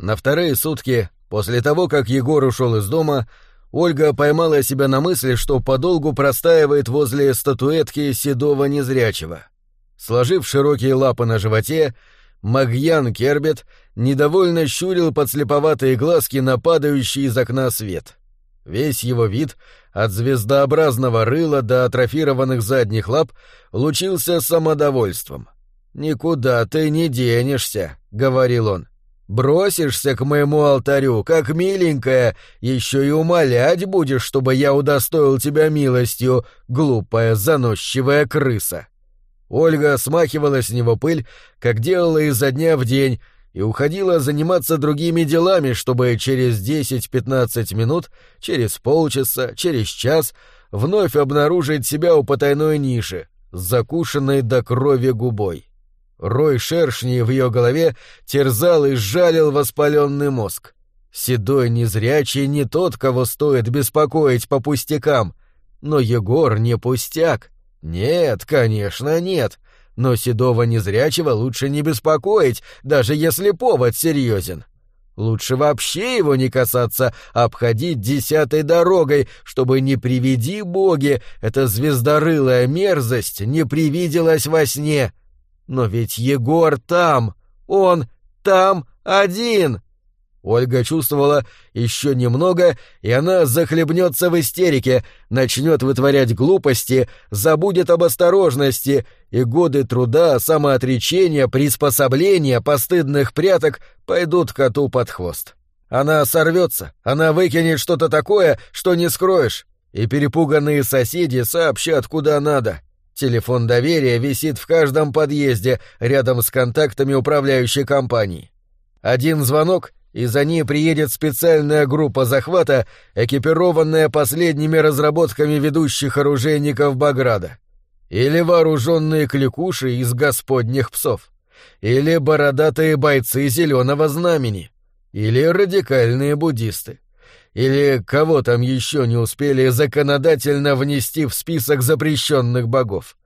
На вторые сутки, после того, как Егор ушел из дома, Ольга поймала себя на мысли, что подолгу простаивает возле статуэтки седого незрячего. Сложив широкие лапы на животе, Магьян Кербет недовольно щурил подслеповатые глазки на падающий из окна свет. Весь его вид, от звездообразного рыла до атрофированных задних лап, лучился самодовольством. «Никуда ты не денешься», — говорил он. «Бросишься к моему алтарю, как миленькая, еще и умолять будешь, чтобы я удостоил тебя милостью, глупая заносчивая крыса». Ольга смахивала с него пыль, как делала изо дня в день, и уходила заниматься другими делами, чтобы через 10-15 минут, через полчаса, через час вновь обнаружить себя у потайной ниши, закушенной до крови губой. Рой шершней в ее голове терзал и сжалил воспаленный мозг. Седой незрячий не тот, кого стоит беспокоить по пустякам, но Егор не пустяк. Нет, конечно, нет. Но седого незрячего лучше не беспокоить, даже если повод серьезен. Лучше вообще его не касаться, а обходить десятой дорогой, чтобы не приведи боги, эта звездорылая мерзость не привиделась во сне. Но ведь Егор там, он там один. Ольга чувствовала еще немного, и она захлебнется в истерике, начнет вытворять глупости, забудет об осторожности, и годы труда, самоотречения, приспособления, постыдных пряток пойдут коту под хвост. Она сорвется, она выкинет что-то такое, что не скроешь, и перепуганные соседи сообщат куда надо. Телефон доверия висит в каждом подъезде рядом с контактами управляющей компании. Один звонок — и за ней приедет специальная группа захвата, экипированная последними разработками ведущих оружейников Баграда. Или вооруженные кликуши из господних псов. Или бородатые бойцы Зеленого Знамени. Или радикальные буддисты. Или кого там еще не успели законодательно внести в список запрещенных богов.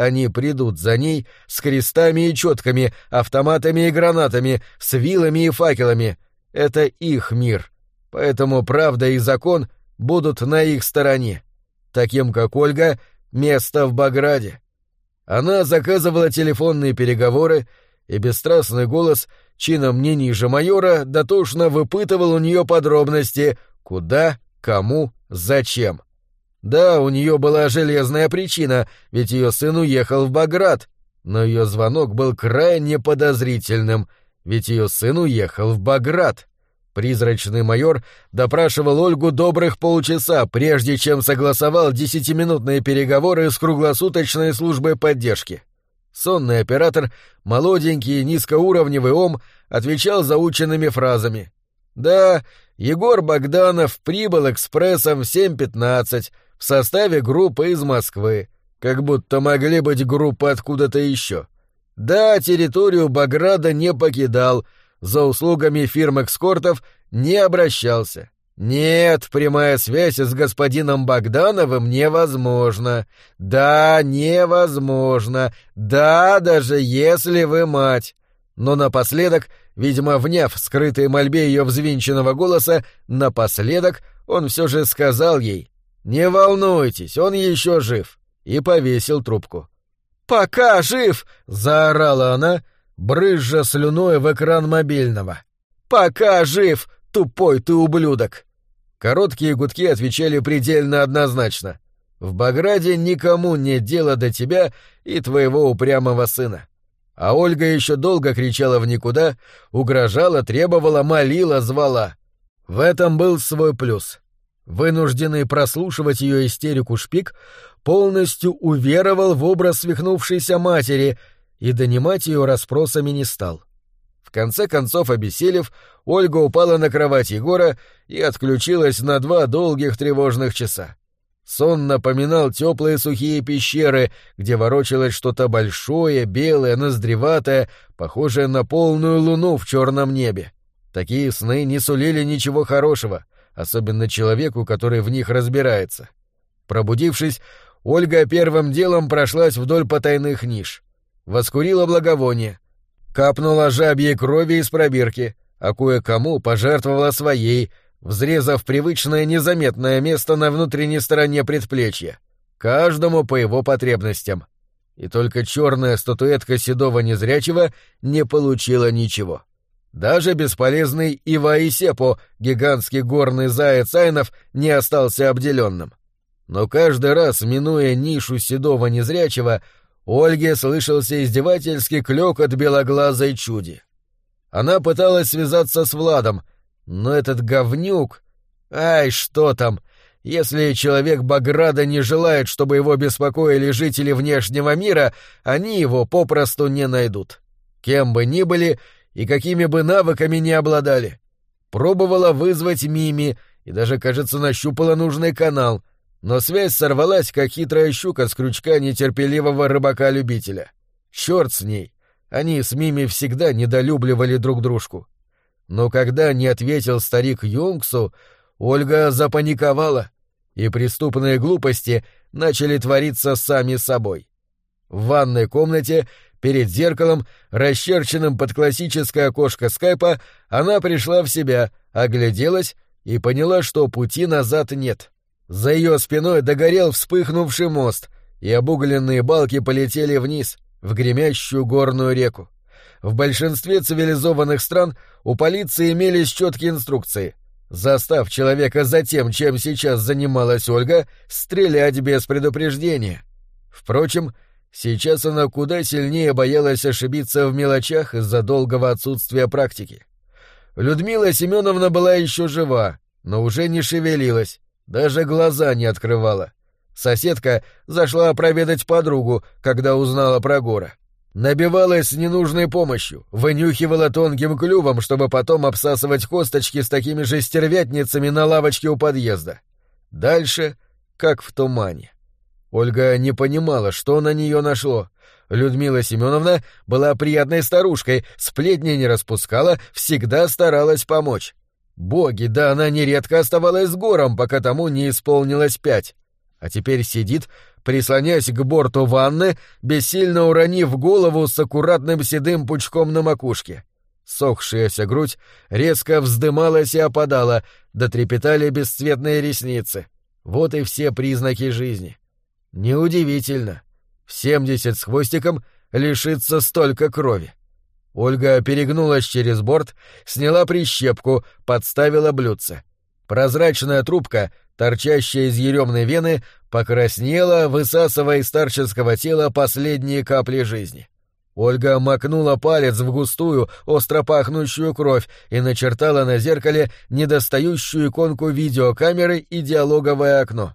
Они придут за ней с крестами и четками, автоматами и гранатами, с вилами и факелами. Это их мир. Поэтому правда и закон будут на их стороне. Таким, как Ольга, место в Баграде. Она заказывала телефонные переговоры, и бесстрастный голос, чином не ниже майора, дотошно выпытывал у нее подробности, куда, кому, зачем. Да, у нее была железная причина, ведь ее сын уехал в Баграт, но ее звонок был крайне подозрительным, ведь ее сын уехал в Баграт. Призрачный майор допрашивал Ольгу добрых полчаса, прежде чем согласовал десятиминутные переговоры с круглосуточной службой поддержки. Сонный оператор, молоденький низкоуровневый ом, отвечал заученными фразами. «Да, Егор Богданов прибыл экспрессом в 7.15 в составе группы из Москвы, как будто могли быть группы откуда-то еще. Да, территорию Баграда не покидал, за услугами фирм экскортов не обращался. Нет, прямая связь с господином Богдановым невозможна. Да, невозможно. Да, даже если вы мать. Но напоследок, видимо, вняв скрытой мольбе ее взвинченного голоса, напоследок он все же сказал ей «Не волнуйтесь, он еще жив», и повесил трубку. «Пока жив!» — заорала она, брызжа слюной в экран мобильного. «Пока жив, тупой ты ублюдок!» Короткие гудки отвечали предельно однозначно. «В Баграде никому нет дела до тебя и твоего упрямого сына». А Ольга еще долго кричала в никуда, угрожала, требовала, молила, звала. В этом был свой плюс. Вынужденный прослушивать ее истерику шпик полностью уверовал в образ свихнувшейся матери и донимать ее расспросами не стал. В конце концов, обессилев, Ольга упала на кровать Егора и отключилась на два долгих тревожных часа. Сон напоминал теплые сухие пещеры, где ворочалось что-то большое, белое, ноздреватое, похожее на полную луну в черном небе. Такие сны не сулили ничего хорошего, особенно человеку, который в них разбирается. Пробудившись, Ольга первым делом прошлась вдоль потайных ниш — воскурила благовоние, капнула жабьей крови из пробирки, а кое-кому пожертвовала своей, взрезав привычное незаметное место на внутренней стороне предплечья, каждому по его потребностям. И только черная статуэтка седого незрячего не получила ничего. Даже бесполезный Ива-Исепо, гигантский горный заяц Айнов, не остался обделенным. Но каждый раз, минуя нишу седого незрячего, Ольге слышался издевательский клёкот белоглазой чуди. Она пыталась связаться с Владом, но этот говнюк... Ай, что там! Если человек Баграда не желает, чтобы его беспокоили жители внешнего мира, они его попросту не найдут. Кем бы ни были и какими бы навыками ни обладали. Пробовала вызвать Мими и даже, кажется, нащупала нужный канал, но связь сорвалась, как хитрая щука с крючка нетерпеливого рыбака-любителя. Черт с ней! Они с Мими всегда недолюбливали друг дружку. Но когда не ответил старик Юнгсу, Ольга запаниковала, и преступные глупости начали твориться сами собой. В ванной комнате, перед зеркалом, расчерченным под классическое окошко скайпа, она пришла в себя, огляделась и поняла, что пути назад нет. За ее спиной догорел вспыхнувший мост, и обугленные балки полетели вниз — в гремящую горную реку. В большинстве цивилизованных стран у полиции имелись четкие инструкции. Застав человека за тем, чем сейчас занималась Ольга, стрелять без предупреждения. Впрочем, сейчас она куда сильнее боялась ошибиться в мелочах из-за долгого отсутствия практики. Людмила Семеновна была еще жива, но уже не шевелилась, даже глаза не открывала. Соседка зашла проведать подругу, когда узнала про Гора. Набивалась с ненужной помощью, вынюхивала тонким клювом, чтобы потом обсасывать косточки с такими же стервятницами на лавочке у подъезда. Дальше, как в тумане. Ольга не понимала, что на нее нашло. Людмила Семеновна была приятной старушкой, сплетни не распускала, всегда старалась помочь. Боги, да она нередко оставалась с гором, пока тому не исполнилось пять а теперь сидит, прислонясь к борту ванны, бессильно уронив голову с аккуратным седым пучком на макушке. Сохшаяся грудь резко вздымалась и опадала, дотрепетали бесцветные ресницы. Вот и все признаки жизни. Неудивительно. В семьдесят с хвостиком лишится столько крови. Ольга перегнулась через борт, сняла прищепку, подставила блюдце. Прозрачная трубка торчащая из еремной вены, покраснела, высасывая из старческого тела последние капли жизни. Ольга макнула палец в густую, остро пахнущую кровь и начертала на зеркале недостающую иконку видеокамеры и диалоговое окно.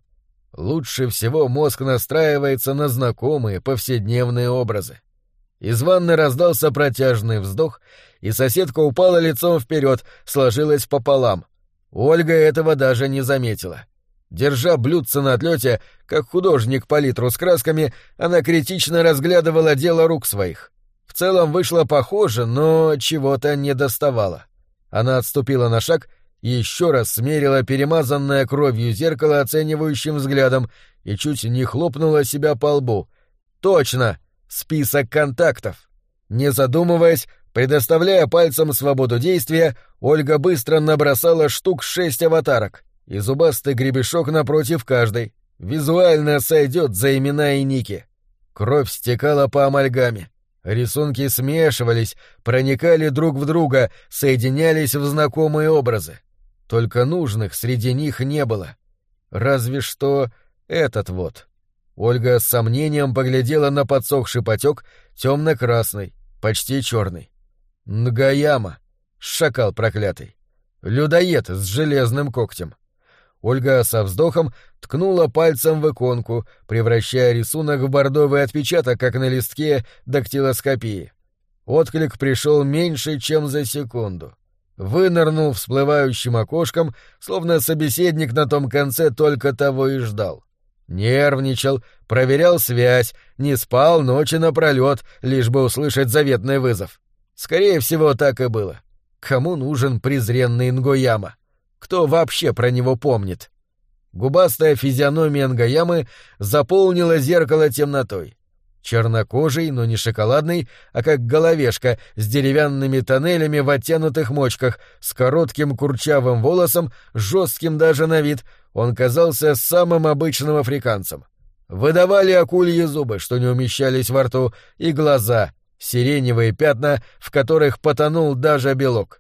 Лучше всего мозг настраивается на знакомые повседневные образы. Из ванны раздался протяжный вздох, и соседка упала лицом вперед, сложилась пополам. Ольга этого даже не заметила. — Держа блюдце на отлете, как художник палитру с красками, она критично разглядывала дело рук своих. В целом вышло похоже, но чего-то не доставало. Она отступила на шаг еще раз смерила перемазанное кровью зеркало оценивающим взглядом и чуть не хлопнула себя по лбу. «Точно! Список контактов!» Не задумываясь, предоставляя пальцам свободу действия, Ольга быстро набросала штук шесть аватарок и зубастый гребешок напротив каждой. Визуально сойдет за имена и ники. Кровь стекала по амальгаме. Рисунки смешивались, проникали друг в друга, соединялись в знакомые образы. Только нужных среди них не было. Разве что этот вот. Ольга с сомнением поглядела на подсохший потек, темно-красный, почти черный. Нгаяма, шакал проклятый. Людоед с железным когтем. Ольга со вздохом ткнула пальцем в иконку, превращая рисунок в бордовый отпечаток, как на листке дактилоскопии. Отклик пришел меньше, чем за секунду. Вынырнул всплывающим окошком, словно собеседник на том конце только того и ждал. Нервничал, проверял связь, не спал ночи напролет, лишь бы услышать заветный вызов. Скорее всего, так и было. Кому нужен презренный Нгояма? Кто вообще про него помнит? Губастая физиономия Нгаямы заполнила зеркало темнотой. Чернокожий, но не шоколадный, а как головешка с деревянными тоннелями в оттянутых мочках, с коротким курчавым волосом, жестким даже на вид, он казался самым обычным африканцем. Выдавали акульи зубы, что не умещались во рту, и глаза, сиреневые пятна, в которых потонул даже белок.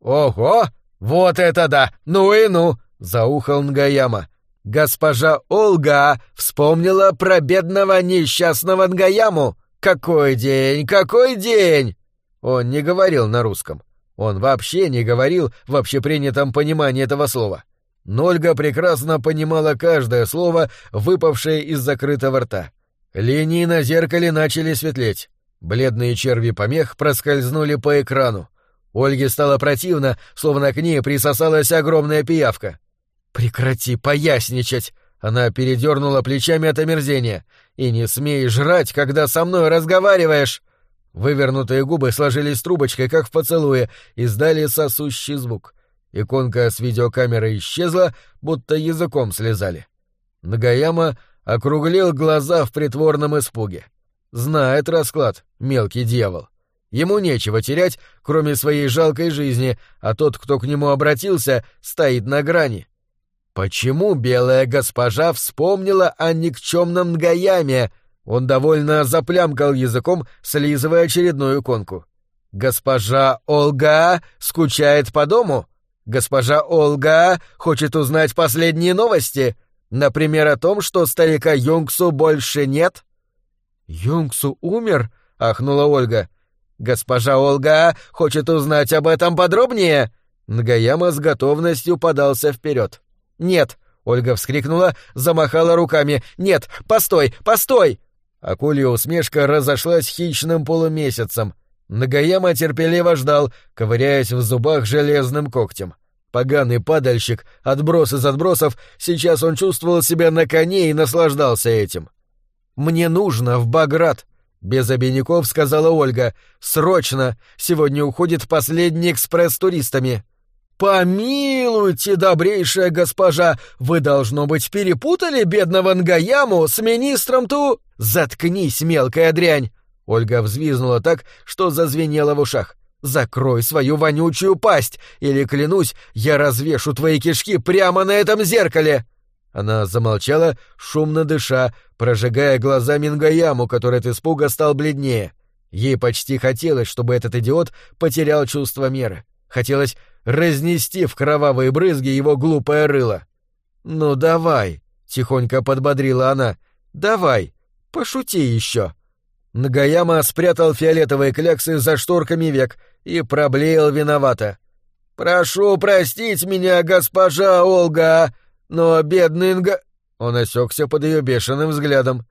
«Ого! Вот это да! Ну и ну!» — заухал Нгаяма. Госпожа Олга вспомнила про бедного несчастного Нгаяму. Какой день, какой день! Он не говорил на русском. Он вообще не говорил в общепринятом понимании этого слова. Ольга прекрасно понимала каждое слово, выпавшее из закрытого рта. Линии на зеркале начали светлеть. Бледные черви помех проскользнули по экрану. Ольге стало противно, словно к ней присосалась огромная пиявка. «Прекрати поясничать!» Она передернула плечами от омерзения. «И не смей жрать, когда со мной разговариваешь!» Вывернутые губы сложились трубочкой, как в поцелуе, и сдали сосущий звук. Иконка с видеокамерой исчезла, будто языком слезали. Нагаяма округлил глаза в притворном испуге. Знает расклад, мелкий дьявол. Ему нечего терять, кроме своей жалкой жизни, а тот, кто к нему обратился, стоит на грани. Почему белая госпожа вспомнила о никчемном Нгаяме? Он довольно заплямкал языком, слизывая очередную иконку. Госпожа Олга скучает по дому? Госпожа Олга хочет узнать последние новости? Например, о том, что старика Юнгсу больше нет? Юнгсу умер? ахнула Ольга. Госпожа Олга хочет узнать об этом подробнее? Нгаяма с готовностью подался вперед. «Нет!» — Ольга вскрикнула, замахала руками. «Нет! Постой! Постой!» Акулья усмешка разошлась хищным полумесяцем. Нагаяма терпеливо ждал, ковыряясь в зубах железным когтем. Поганый падальщик, отброс из отбросов, сейчас он чувствовал себя на коне и наслаждался этим. «Мне нужно в Баграт», — без обиняков сказала Ольга. «Срочно! Сегодня уходит последний экспресс с туристами». «Помилуйте, добрейшая госпожа, вы, должно быть, перепутали бедного Нгаяму с министром Ту...» «Заткнись, мелкая дрянь!» Ольга взвизнула так, что зазвенела в ушах. «Закрой свою вонючую пасть, или, клянусь, я развешу твои кишки прямо на этом зеркале!» Она замолчала, шумно дыша, прожигая глазами Нгаяму, который от испуга стал бледнее. Ей почти хотелось, чтобы этот идиот потерял чувство меры. Хотелось разнести в кровавые брызги его глупое рыло. «Ну давай», — тихонько подбодрила она, — «давай, пошути еще». Нагаяма спрятал фиолетовые кляксы за шторками век и проблеял виновато. «Прошу простить меня, госпожа Олга, но бедный Нга...» Он осекся под ее бешеным взглядом.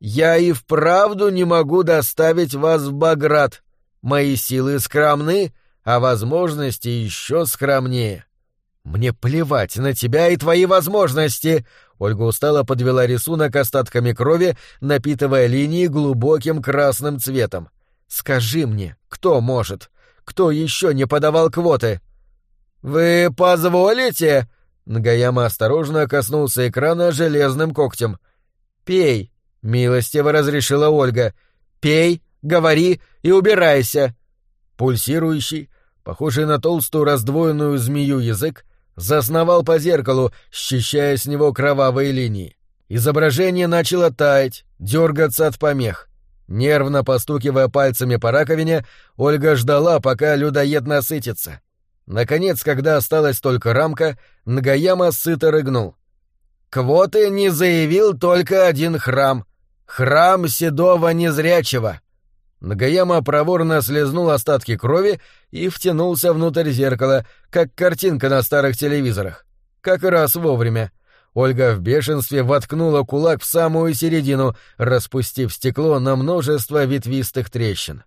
«Я и вправду не могу доставить вас в Баграт. Мои силы скромны, а возможности еще скромнее. Мне плевать на тебя и твои возможности. Ольга устало подвела рисунок остатками крови, напитывая линии глубоким красным цветом. Скажи мне, кто может? Кто еще не подавал квоты? Вы позволите? Нагаяма осторожно коснулся экрана железным когтем. Пей, милостиво разрешила Ольга. Пей, говори и убирайся. Пульсирующий, похожий на толстую раздвоенную змею язык, засновал по зеркалу, счищая с него кровавые линии. Изображение начало таять, дергаться от помех. Нервно постукивая пальцами по раковине, Ольга ждала, пока людоед насытится. Наконец, когда осталась только рамка, Нагаяма сыто рыгнул. «Квоты не заявил только один храм. Храм Седого Незрячего. Нагаяма проворно слезнул остатки крови и втянулся внутрь зеркала, как картинка на старых телевизорах. Как раз вовремя. Ольга в бешенстве воткнула кулак в самую середину, распустив стекло на множество ветвистых трещин.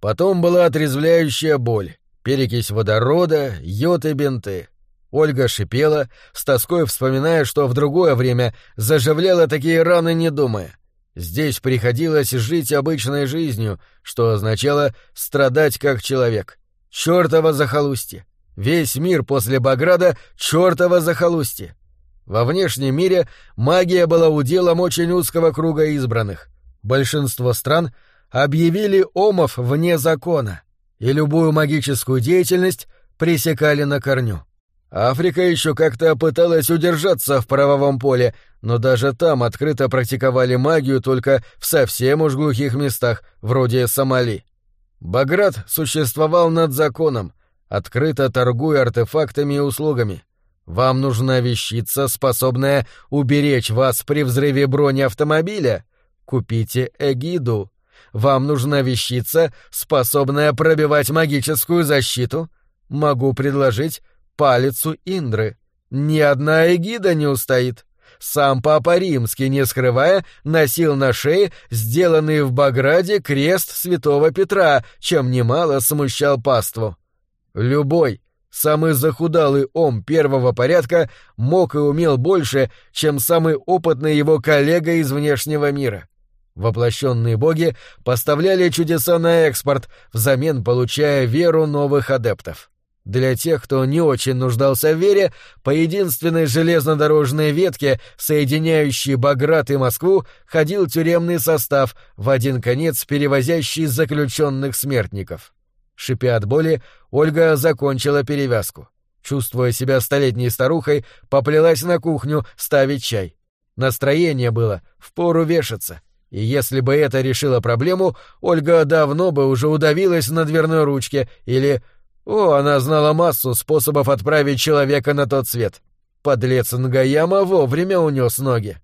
Потом была отрезвляющая боль, перекись водорода, йод и бинты. Ольга шипела, с тоской вспоминая, что в другое время заживляла такие раны, не думая. Здесь приходилось жить обычной жизнью, что означало страдать как человек. Чёртово захолустье! Весь мир после Баграда — чёртово захолустье! Во внешнем мире магия была уделом очень узкого круга избранных. Большинство стран объявили омов вне закона, и любую магическую деятельность пресекали на корню. Африка еще как-то пыталась удержаться в правовом поле, но даже там открыто практиковали магию только в совсем уж глухих местах, вроде Сомали. Баграт существовал над законом, открыто торгуя артефактами и услугами. Вам нужна вещица, способная уберечь вас при взрыве брони автомобиля? Купите эгиду. Вам нужна вещица, способная пробивать магическую защиту? Могу предложить палицу Индры. Ни одна эгида не устоит. Сам Папа Римский, не скрывая, носил на шее сделанный в Баграде крест святого Петра, чем немало смущал паству. Любой, самый захудалый ом первого порядка мог и умел больше, чем самый опытный его коллега из внешнего мира. Воплощенные боги поставляли чудеса на экспорт, взамен получая веру новых адептов. Для тех, кто не очень нуждался в вере, по единственной железнодорожной ветке, соединяющей Баграт и Москву, ходил тюремный состав, в один конец перевозящий заключенных смертников. Шипя от боли, Ольга закончила перевязку. Чувствуя себя столетней старухой, поплелась на кухню ставить чай. Настроение было, впору вешаться. И если бы это решило проблему, Ольга давно бы уже удавилась на дверной ручке или о, она знала массу способов отправить человека на тот свет. Подлец Нгаяма вовремя унес ноги.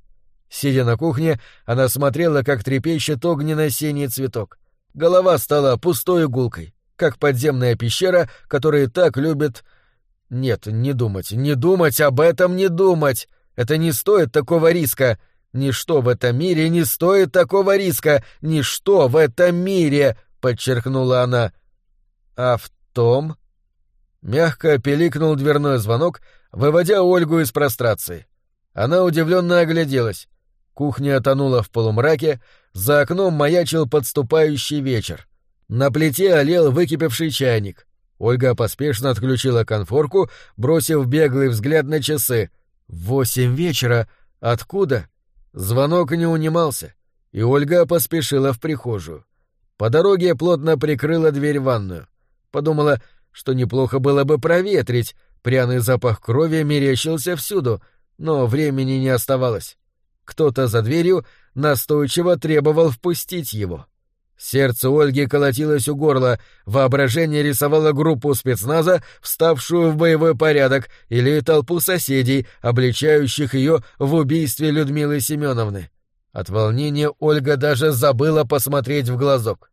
Сидя на кухне, она смотрела, как трепещет огненно-синий цветок. Голова стала пустой игулкой, как подземная пещера, которую так любит... Нет, не думать, не думать об этом, не думать! Это не стоит такого риска! Ничто в этом мире не стоит такого риска! Ничто в этом мире! — подчеркнула она. А в том...» Мягко пиликнул дверной звонок, выводя Ольгу из прострации. Она удивленно огляделась. Кухня тонула в полумраке, за окном маячил подступающий вечер. На плите олел выкипевший чайник. Ольга поспешно отключила конфорку, бросив беглый взгляд на часы. «Восемь вечера? Откуда?» Звонок не унимался, и Ольга поспешила в прихожую. По дороге плотно прикрыла дверь в ванную. Подумала, что неплохо было бы проветрить, пряный запах крови мерещился всюду, но времени не оставалось. Кто-то за дверью настойчиво требовал впустить его. Сердце Ольги колотилось у горла, воображение рисовало группу спецназа, вставшую в боевой порядок, или толпу соседей, обличающих ее в убийстве Людмилы Семеновны. От волнения Ольга даже забыла посмотреть в глазок.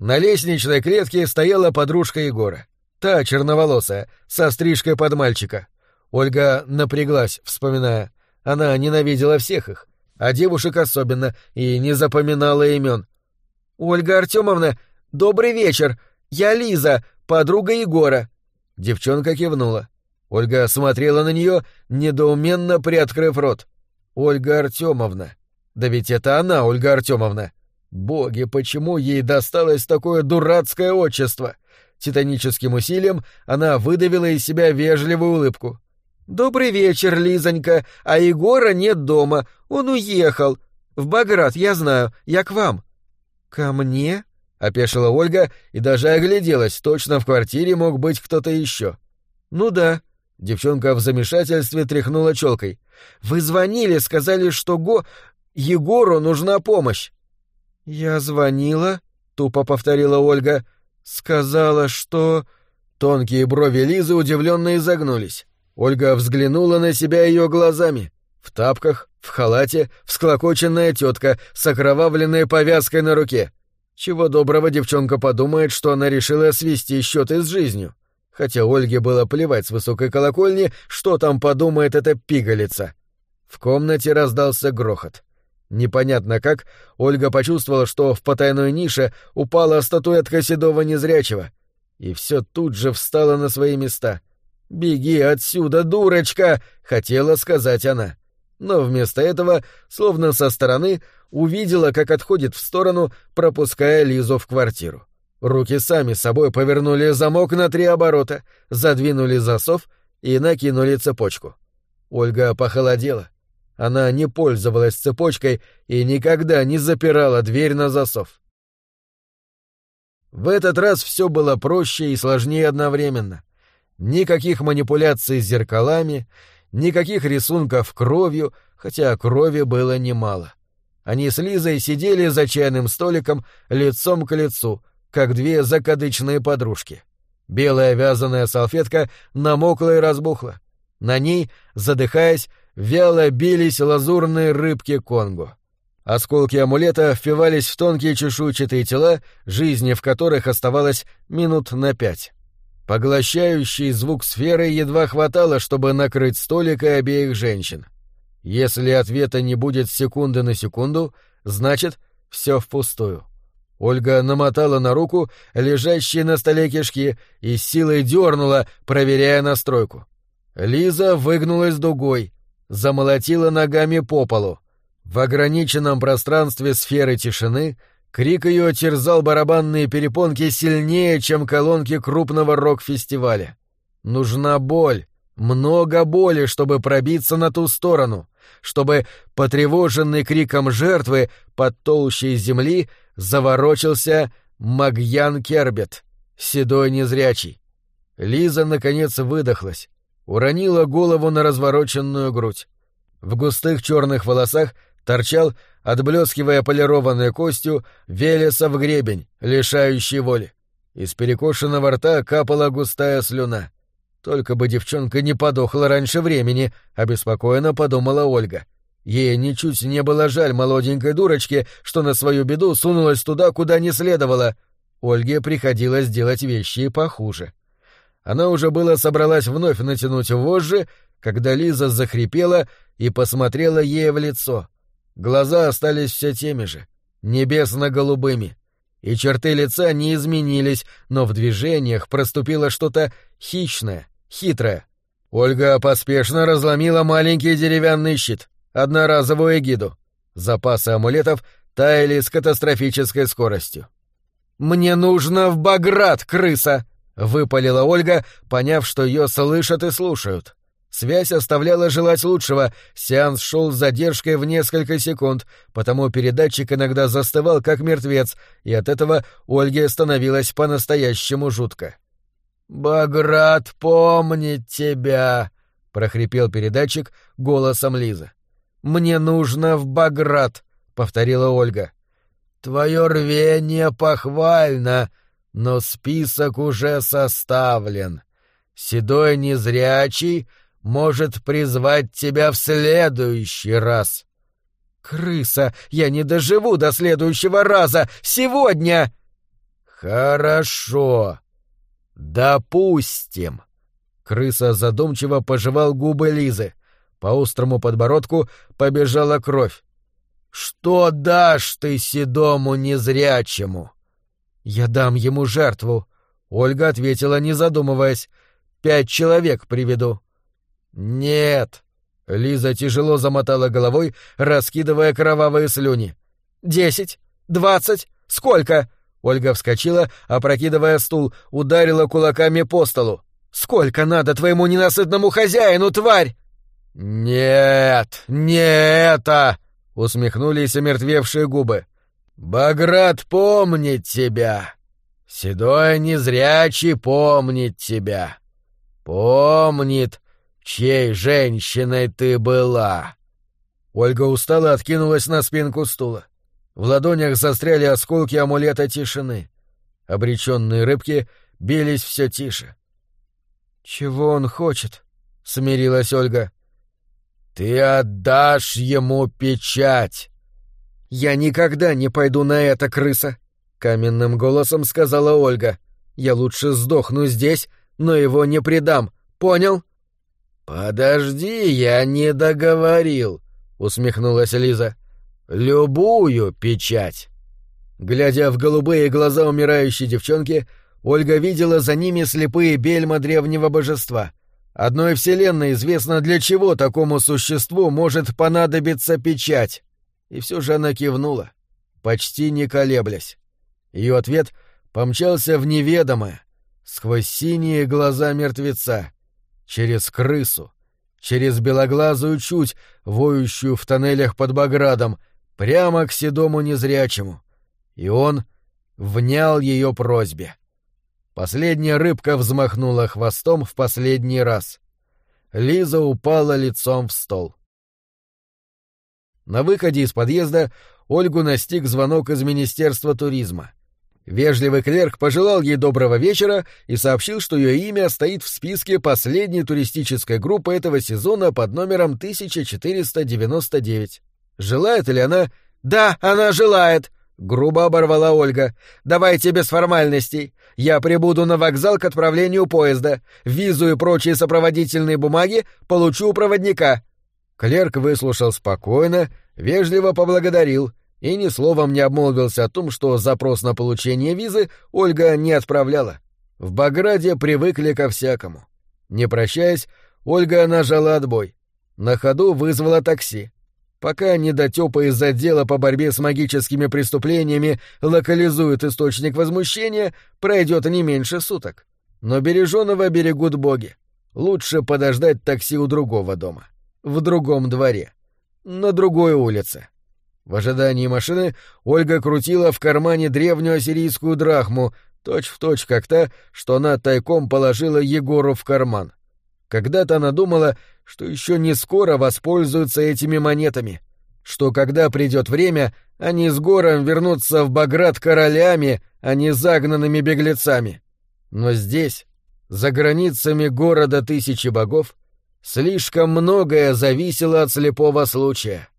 На лестничной клетке стояла подружка Егора. Та черноволосая, со стрижкой под мальчика. Ольга напряглась, вспоминая. Она ненавидела всех их, а девушек особенно, и не запоминала имен. «Ольга Артемовна, добрый вечер! Я Лиза, подруга Егора!» Девчонка кивнула. Ольга смотрела на нее, недоуменно приоткрыв рот. «Ольга Артемовна. Да ведь это она, Ольга Артемовна. Боги, почему ей досталось такое дурацкое отчество? Титаническим усилием она выдавила из себя вежливую улыбку. «Добрый вечер, Лизонька, а Егора нет дома, он уехал. В Баграт, я знаю, я к вам». «Ко мне?» — опешила Ольга и даже огляделась, точно в квартире мог быть кто-то еще. «Ну да». Девчонка в замешательстве тряхнула челкой. «Вы звонили, сказали, что Го... Егору нужна помощь». «Я звонила?» — тупо повторила Ольга. «Сказала, что...» Тонкие брови Лизы удивленно изогнулись. Ольга взглянула на себя ее глазами. В тапках, в халате, всклокоченная тетка с окровавленной повязкой на руке. Чего доброго девчонка подумает, что она решила свести счеты с жизнью. Хотя Ольге было плевать с высокой колокольни, что там подумает эта пигалица. В комнате раздался грохот. Непонятно как, Ольга почувствовала, что в потайной нише упала статуэтка седого незрячего. И все тут же встало на свои места. «Беги отсюда, дурочка!» — хотела сказать она. Но вместо этого, словно со стороны, увидела, как отходит в сторону, пропуская Лизу в квартиру. Руки сами собой повернули замок на три оборота, задвинули засов и накинули цепочку. Ольга похолодела. Она не пользовалась цепочкой и никогда не запирала дверь на засов. В этот раз все было проще и сложнее одновременно. Никаких манипуляций с зеркалами, никаких рисунков кровью, хотя крови было немало. Они с Лизой сидели за чайным столиком лицом к лицу, как две закадычные подружки. Белая вязаная салфетка намокла и разбухла. На ней, задыхаясь, вяло бились лазурные рыбки Конго. Осколки амулета впивались в тонкие чешуйчатые тела, жизни в которых оставалось минут на пять. Поглощающий звук сферы едва хватало, чтобы накрыть столик и обеих женщин. Если ответа не будет секунды на секунду, значит, все впустую. Ольга намотала на руку лежащие на столе кишки и силой дернула, проверяя настройку. Лиза выгнулась дугой, замолотила ногами по полу. В ограниченном пространстве сферы тишины Крик ее терзал барабанные перепонки сильнее, чем колонки крупного рок-фестиваля. Нужна боль, много боли, чтобы пробиться на ту сторону, чтобы, потревоженный криком жертвы под толщей земли, заворочился Магьян Кербет, седой незрячий. Лиза, наконец, выдохлась, уронила голову на развороченную грудь. В густых черных волосах торчал отблескивая полированной костью, Велеса в гребень, лишающий воли. Из перекошенного рта капала густая слюна. Только бы девчонка не подохла раньше времени, обеспокоенно подумала Ольга. Ей ничуть не было жаль молоденькой дурочки, что на свою беду сунулась туда, куда не следовало. Ольге приходилось делать вещи похуже. Она уже было собралась вновь натянуть вожжи, когда Лиза захрипела и посмотрела ей в лицо — Глаза остались все теми же, небесно-голубыми, и черты лица не изменились, но в движениях проступило что-то хищное, хитрое. Ольга поспешно разломила маленький деревянный щит, одноразовую эгиду. Запасы амулетов таяли с катастрофической скоростью. «Мне нужно в Баграт, крыса!» — выпалила Ольга, поняв, что ее слышат и слушают. Связь оставляла желать лучшего, сеанс шел с задержкой в несколько секунд, потому передатчик иногда застывал как мертвец, и от этого Ольге становилось по-настоящему жутко. «Баграт помнит тебя!» — прохрипел передатчик голосом Лизы. «Мне нужно в Баграт!» — повторила Ольга. «Твое рвение похвально, но список уже составлен. Седой незрячий — может призвать тебя в следующий раз. Крыса, я не доживу до следующего раза. Сегодня. Хорошо. Допустим. Крыса задумчиво пожевал губы Лизы. По острому подбородку побежала кровь. Что дашь ты седому незрячему? Я дам ему жертву. Ольга ответила, не задумываясь. Пять человек приведу. «Нет!» — Лиза тяжело замотала головой, раскидывая кровавые слюни. «Десять? Двадцать? Сколько?» Ольга вскочила, опрокидывая стул, ударила кулаками по столу. «Сколько надо твоему ненасытному хозяину, тварь?» «Нет, не это!» — усмехнулись омертвевшие губы. «Баграт помнит тебя. Седой незрячий помнит тебя. Помнит, Чьей женщиной ты была?» Ольга устало откинулась на спинку стула. В ладонях застряли осколки амулета тишины. Обреченные рыбки бились все тише. «Чего он хочет?» — смирилась Ольга. «Ты отдашь ему печать!» «Я никогда не пойду на это, крыса!» — каменным голосом сказала Ольга. «Я лучше сдохну здесь, но его не предам. Понял?» «Подожди, я не договорил», — усмехнулась Лиза. «Любую печать». Глядя в голубые глаза умирающей девчонки, Ольга видела за ними слепые бельма древнего божества. Одной вселенной известно, для чего такому существу может понадобиться печать. И все же она кивнула, почти не колеблясь. Ее ответ помчался в неведомое, сквозь синие глаза мертвеца — через крысу, через белоглазую чуть, воющую в тоннелях под Баградом, прямо к седому незрячему. И он внял ее просьбе. Последняя рыбка взмахнула хвостом в последний раз. Лиза упала лицом в стол. На выходе из подъезда Ольгу настиг звонок из Министерства туризма. Вежливый клерк пожелал ей доброго вечера и сообщил, что ее имя стоит в списке последней туристической группы этого сезона под номером 1499. Желает ли она? «Да, она желает!» — грубо оборвала Ольга. «Давайте без формальностей. Я прибуду на вокзал к отправлению поезда. Визу и прочие сопроводительные бумаги получу у проводника». Клерк выслушал спокойно, вежливо поблагодарил и ни словом не обмолвился о том, что запрос на получение визы Ольга не отправляла. В Баграде привыкли ко всякому. Не прощаясь, Ольга нажала отбой. На ходу вызвала такси. Пока недотёпа из отдела по борьбе с магическими преступлениями локализует источник возмущения, пройдет не меньше суток. Но береженого берегут боги. Лучше подождать такси у другого дома. В другом дворе. На другой улице. В ожидании машины Ольга крутила в кармане древнюю ассирийскую драхму, точь-в-точь точь как та, что она тайком положила Егору в карман. Когда-то она думала, что еще не скоро воспользуются этими монетами, что когда придет время, они с гором вернутся в Баграт королями, а не загнанными беглецами. Но здесь, за границами города тысячи богов, слишком многое зависело от слепого случая.